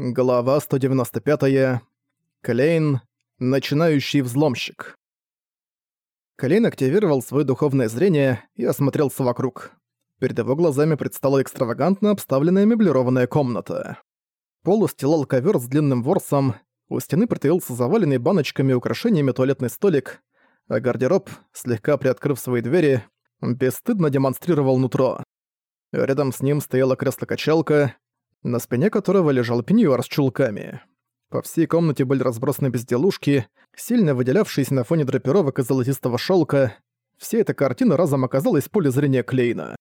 Глава 195. Клейн. Начинающий взломщик. Клейн активировал свое духовное зрение и осмотрелся вокруг. Перед его глазами предстала экстравагантно обставленная меблированная комната. Пол устилал ковер с длинным ворсом, у стены притаился заваленный баночками и украшениями туалетный столик, а гардероб, слегка приоткрыв свои двери, бесстыдно демонстрировал нутро. Рядом с ним стояла кресло-качалка, на спине которого лежал пеньюар с чулками. По всей комнате были разбросаны безделушки, сильно выделявшиеся на фоне драпировок из золотистого шелка. Вся эта картина разом оказалась в поле зрения Клейна.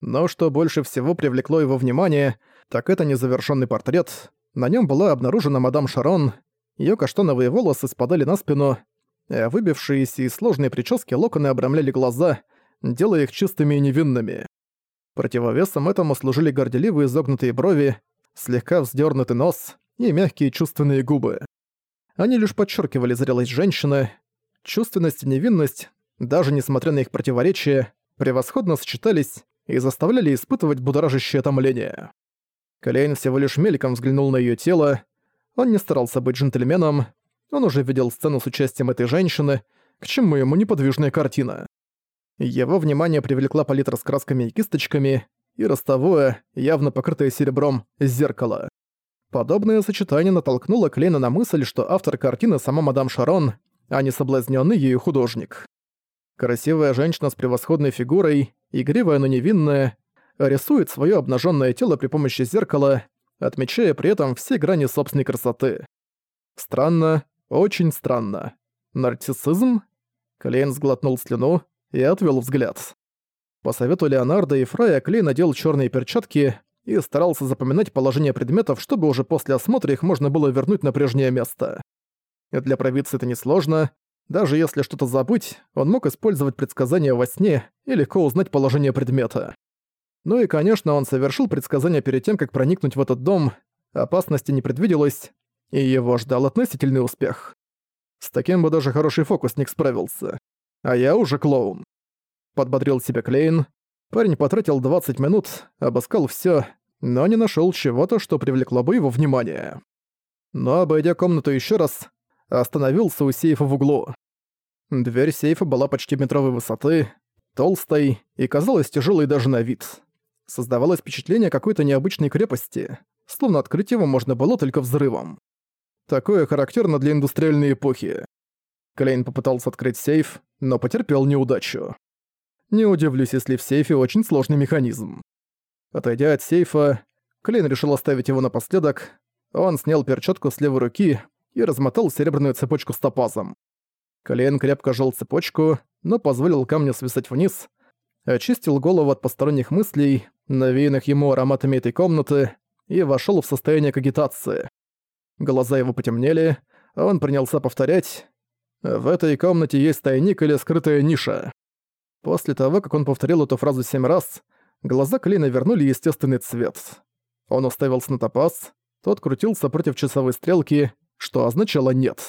Но что больше всего привлекло его внимание, так это незавершенный портрет. На нем была обнаружена мадам Шарон, ее каштановые волосы спадали на спину, а выбившиеся из сложной прически локоны обрамляли глаза, делая их чистыми и невинными. Противовесом этому служили горделивые изогнутые брови, слегка вздернутый нос и мягкие чувственные губы. Они лишь подчеркивали зрелость женщины, чувственность и невинность, даже несмотря на их противоречия, превосходно сочетались и заставляли испытывать будоражащее томление. Калейн всего лишь мельком взглянул на ее тело, он не старался быть джентльменом, он уже видел сцену с участием этой женщины, к чему ему неподвижная картина. Его внимание привлекла палитра с красками и кисточками и ростовое, явно покрытое серебром, зеркало. Подобное сочетание натолкнуло Клейна на мысль, что автор картины сама мадам Шарон, а не соблазненный ею художник. Красивая женщина с превосходной фигурой, игривая, но невинная, рисует свое обнаженное тело при помощи зеркала, отмечая при этом все грани собственной красоты. Странно, очень странно. Нарциссизм? Клейн сглотнул слюну, и отвел взгляд. По совету Леонардо и Фрая Клей надел черные перчатки и старался запоминать положение предметов, чтобы уже после осмотра их можно было вернуть на прежнее место. Для провидца это несложно. Даже если что-то забыть, он мог использовать предсказания во сне и легко узнать положение предмета. Ну и, конечно, он совершил предсказание перед тем, как проникнуть в этот дом, опасности не предвиделось, и его ждал относительный успех. С таким бы даже хороший фокусник справился а я уже клоун. Подбодрил себя Клейн. Парень потратил 20 минут, обыскал всё, но не нашёл чего-то, что привлекло бы его внимание. Но, обойдя комнату ещё раз, остановился у сейфа в углу. Дверь сейфа была почти метровой высоты, толстой и казалась тяжелой даже на вид. Создавалось впечатление какой-то необычной крепости, словно открыть его можно было только взрывом. Такое характерно для индустриальной эпохи. Клейн попытался открыть сейф, но потерпел неудачу. Не удивлюсь, если в сейфе очень сложный механизм. Отойдя от сейфа, Клейн решил оставить его напоследок. Он снял перчатку с левой руки и размотал серебряную цепочку с топазом. Клейн крепко жал цепочку, но позволил камню свисать вниз, очистил голову от посторонних мыслей, навеянных ему ароматами этой комнаты, и вошел в состояние кагитации. Глаза его потемнели, а он принялся повторять в этой комнате есть тайник или скрытая ниша. После того, как он повторил эту фразу семь раз, глаза Клейна вернули естественный цвет. Он уставился на топаз, тот крутился против часовой стрелки, что означало «нет».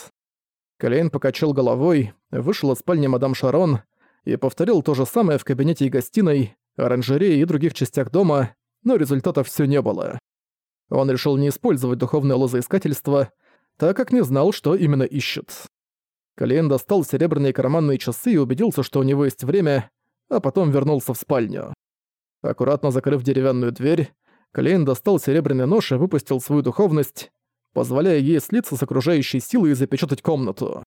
Клейн покачал головой, вышел из спальни мадам Шарон и повторил то же самое в кабинете и гостиной, оранжерее и других частях дома, но результатов все не было. Он решил не использовать духовное лозоискательство, так как не знал, что именно ищет. Калиен достал серебряные карманные часы и убедился, что у него есть время, а потом вернулся в спальню. Аккуратно закрыв деревянную дверь, Калиен достал серебряный нож и выпустил свою духовность, позволяя ей слиться с окружающей силой и запечатать комнату.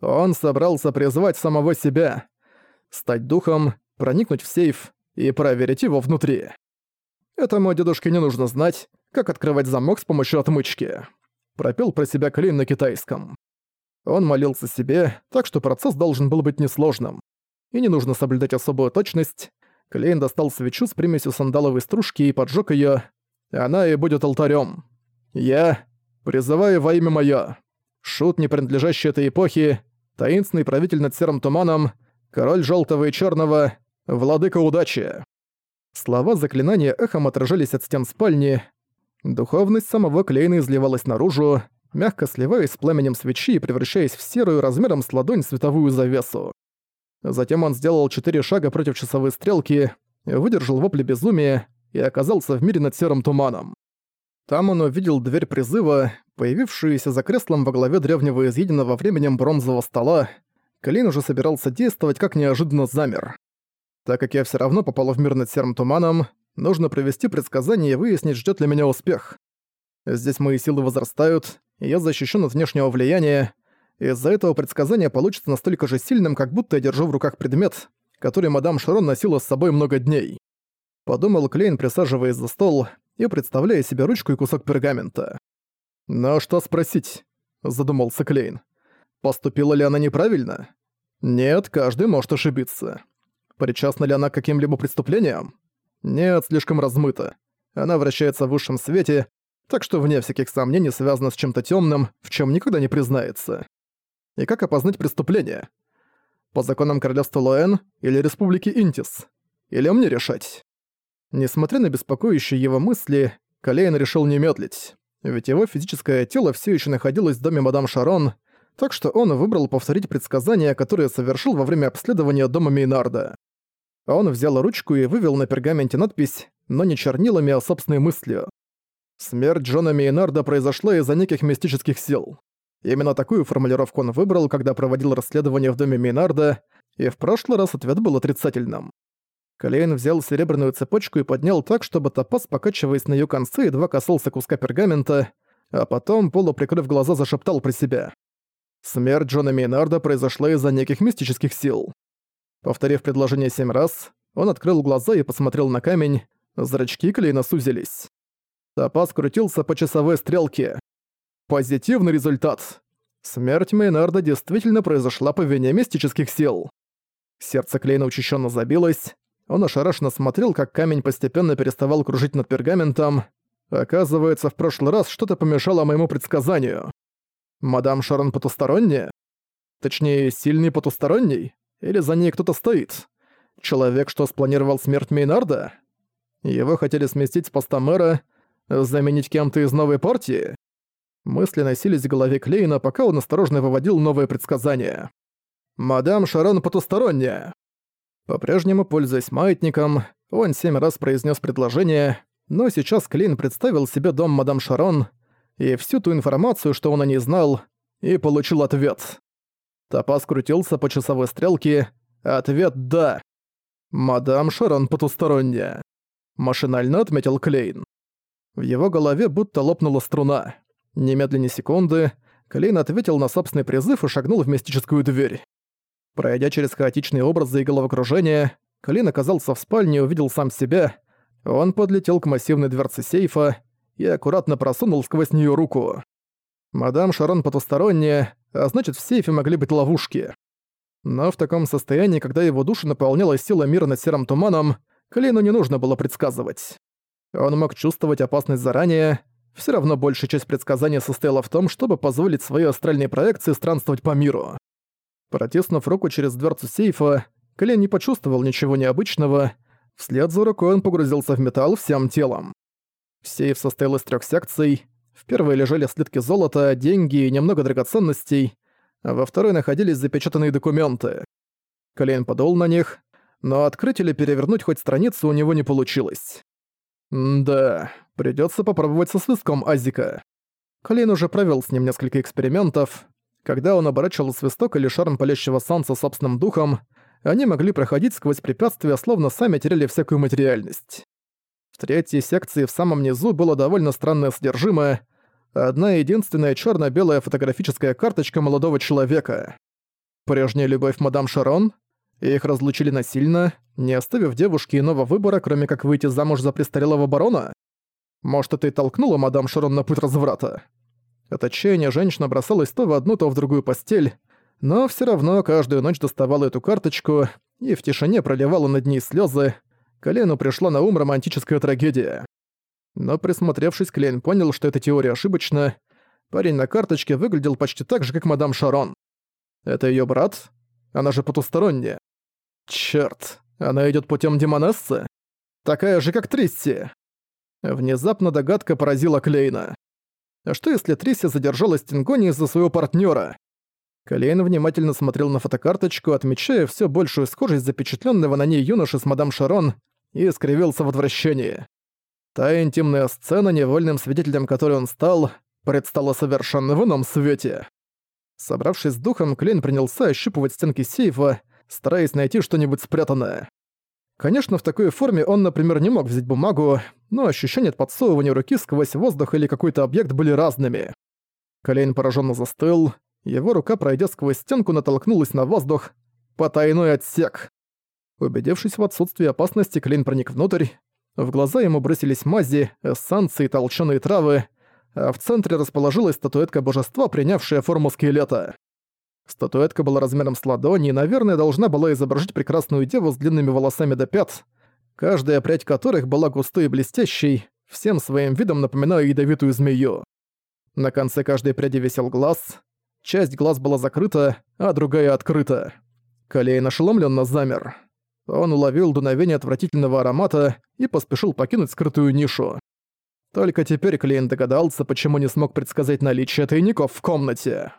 Он собрался призвать самого себя, стать духом, проникнуть в сейф и проверить его внутри. Этому дедушке не нужно знать, как открывать замок с помощью отмычки. Пропел про себя Клейн на китайском. Он молился себе, так что процесс должен был быть несложным. И не нужно соблюдать особую точность. Клейн достал свечу с примесью сандаловой стружки и поджег её. Она и будет алтарем. Я призываю во имя моё. Шут, не принадлежащий этой эпохе, таинственный правитель над серым туманом, король желтого и черного, владыка удачи. Слова заклинания эхом отражались от стен спальни. Духовность самого Клейна изливалась наружу, мягко сливаясь с пламенем свечи и превращаясь в серую размером с ладонь световую завесу. Затем он сделал четыре шага против часовой стрелки, выдержал вопли безумия и оказался в мире над серым туманом. Там он увидел дверь призыва, появившуюся за креслом во главе древнего изъеденного временем бронзового стола. Клейн уже собирался действовать, как неожиданно замер. Так как я все равно попал в мир над серым туманом, нужно провести предсказание и выяснить, ждет ли меня успех. Здесь мои силы возрастают, и я защищен от внешнего влияния. Из-за этого предсказание получится настолько же сильным, как будто я держу в руках предмет, который мадам Шарон носила с собой много дней. Подумал Клейн, присаживаясь за стол и представляя себе ручку и кусок пергамента. «Но что спросить?» – задумался Клейн. «Поступила ли она неправильно?» «Нет, каждый может ошибиться. Причастна ли она к каким-либо преступлениям?» «Нет, слишком размыто. Она вращается в высшем свете, так что вне всяких сомнений связана с чем-то темным, в чем никогда не признается. И как опознать преступление? По законам Королевства Лоэн или Республики Интис? Или мне решать?» Несмотря на беспокоящие его мысли, Калейн решил не медлить, ведь его физическое тело все еще находилось в доме мадам Шарон, так что он выбрал повторить предсказание, которое совершил во время обследования дома Мейнарда. Он взял ручку и вывел на пергаменте надпись, но не чернилами, а собственной мыслью. Смерть Джона Мейнарда произошла из-за неких мистических сил. Именно такую формулировку он выбрал, когда проводил расследование в доме Мейнарда, и в прошлый раз ответ был отрицательным. Калейн взял серебряную цепочку и поднял так, чтобы топаз, покачиваясь на её конце, едва касался куска пергамента, а потом, полуприкрыв глаза, зашептал про себя. Смерть Джона Мейнарда произошла из-за неких мистических сил. Повторив предложение семь раз, он открыл глаза и посмотрел на камень, зрачки Клейна сузились. Топаз крутился по часовой стрелке. Позитивный результат. Смерть Мейнарда действительно произошла по вине мистических сил. Сердце Клейна учащенно забилось, он ошарашенно смотрел, как камень постепенно переставал кружить над пергаментом. Оказывается, в прошлый раз что-то помешало моему предсказанию. Мадам Шарон потусторонняя? Точнее, сильный потусторонний? Или за ней кто-то стоит? Человек, что спланировал смерть Мейнарда? Его хотели сместить с поста мэра, заменить кем-то из новой партии? Мысли носились в голове Клейна, пока он осторожно выводил новое предсказание. «Мадам Шарон потусторонняя!» По-прежнему, пользуясь маятником, он семь раз произнес предложение, но сейчас Клин представил себе дом мадам Шарон и всю ту информацию, что он о ней знал, и получил ответ. Топаз крутился по часовой стрелке. Ответ «да». «Мадам Шарон потусторонняя», — машинально отметил Клейн. В его голове будто лопнула струна. Немедленно секунды, Клейн ответил на собственный призыв и шагнул в мистическую дверь. Пройдя через хаотичные образы и головокружение, Калин оказался в спальне и увидел сам себя. Он подлетел к массивной дверце сейфа и аккуратно просунул сквозь нее руку. Мадам Шарон потусторонняя, а значит в сейфе могли быть ловушки. Но в таком состоянии, когда его душу наполняла сила мира над серым туманом, Клину не нужно было предсказывать. Он мог чувствовать опасность заранее, все равно большая часть предсказания состояла в том, чтобы позволить своей астральной проекции странствовать по миру. Протиснув руку через дверцу сейфа, Клен не почувствовал ничего необычного. Вслед за рукой он погрузился в металл всем телом. Сейф состоял из трех секций. В первой лежали слитки золота, деньги и немного драгоценностей, а во второй находились запечатанные документы. Клейн подул на них, но открыть или перевернуть хоть страницу у него не получилось. Да, придется попробовать со свистком Азика. Клейн уже провел с ним несколько экспериментов, когда он оборачивал свисток или шарм палящего солнца собственным духом, они могли проходить сквозь препятствия, словно сами теряли всякую материальность. В третьей секции в самом низу было довольно странное содержимое, одна единственная черно белая фотографическая карточка молодого человека. Прежняя любовь мадам Шарон? Их разлучили насильно, не оставив девушке иного выбора, кроме как выйти замуж за престарелого барона? Может, это и толкнуло мадам Шарон на путь разврата? От отчаяния женщина бросалась то в одну, то в другую постель, но все равно каждую ночь доставала эту карточку и в тишине проливала над ней слезы. Колену пришла на ум романтическая трагедия. Но присмотревшись, Клейн понял, что эта теория ошибочна. Парень на карточке выглядел почти так же, как мадам Шарон. Это ее брат? Она же потусторонняя. Черт, она идет путем демонессы? Такая же, как Трисси. Внезапно догадка поразила Клейна. А что если Трисси задержалась в Тингоне из-за своего партнера? Калейн внимательно смотрел на фотокарточку, отмечая все большую схожесть запечатленного на ней юноши с мадам Шарон, и скривился в отвращении. Та интимная сцена, невольным свидетелем которой он стал, предстала совершенно в ином свете. Собравшись с духом, Клейн принялся ощупывать стенки сейфа, стараясь найти что-нибудь спрятанное. Конечно, в такой форме он, например, не мог взять бумагу, но ощущения от подсовывания руки сквозь воздух или какой-то объект были разными. Клейн пораженно застыл, его рука, пройдя сквозь стенку, натолкнулась на воздух. Потайной отсек. Убедившись в отсутствии опасности, Клейн проник внутрь. В глаза ему бросились мази, эссанции, толченые травы, а в центре расположилась статуэтка божества, принявшая форму скелета. Статуэтка была размером с ладони и, наверное, должна была изображать прекрасную деву с длинными волосами до пят, каждая прядь которых была густой и блестящей, всем своим видом напоминая ядовитую змею. На конце каждой пряди висел глаз, часть глаз была закрыта, а другая открыта. Колейн ошеломленно замер. Он уловил дуновение отвратительного аромата и поспешил покинуть скрытую нишу. Только теперь Клейн догадался, почему не смог предсказать наличие тайников в комнате.